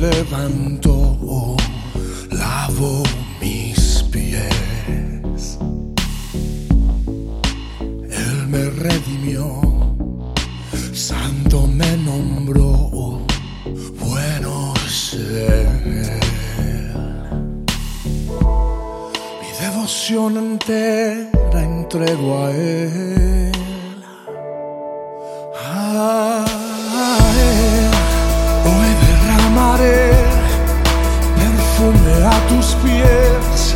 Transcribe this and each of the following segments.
levanto, oh, lavo mis pies. Él me redimió, santo me nombró, bueno ser. Mi devoción entera entrego a Él. Ah, a tus pies.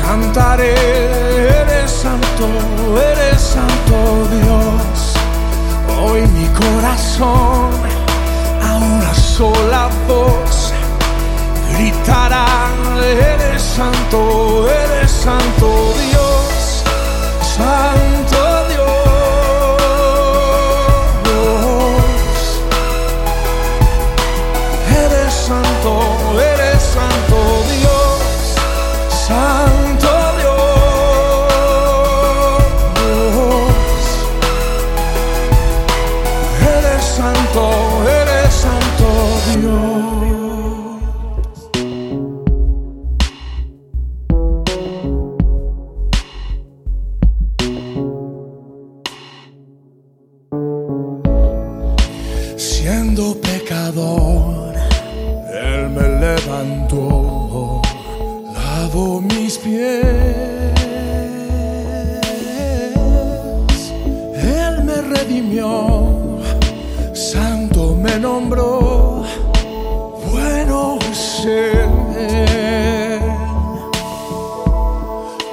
Cantaré, eres santo, eres santo Dios. Hoy mi corazón a una sola voz gritará, eres santo, eres santo levantó, lavó mis pies. Él me redimió, santo me nombró, bueno Él.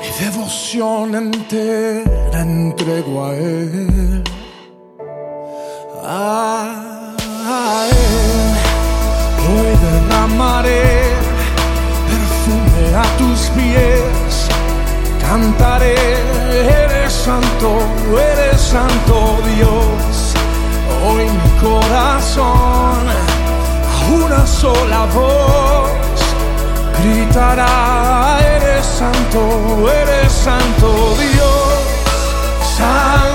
Mi devoción entera entrego a Él. A pies, cantaré, eres santo, eres santo Dios. Hoy mi corazón a una sola voz gritará, eres santo, eres santo Dios, santo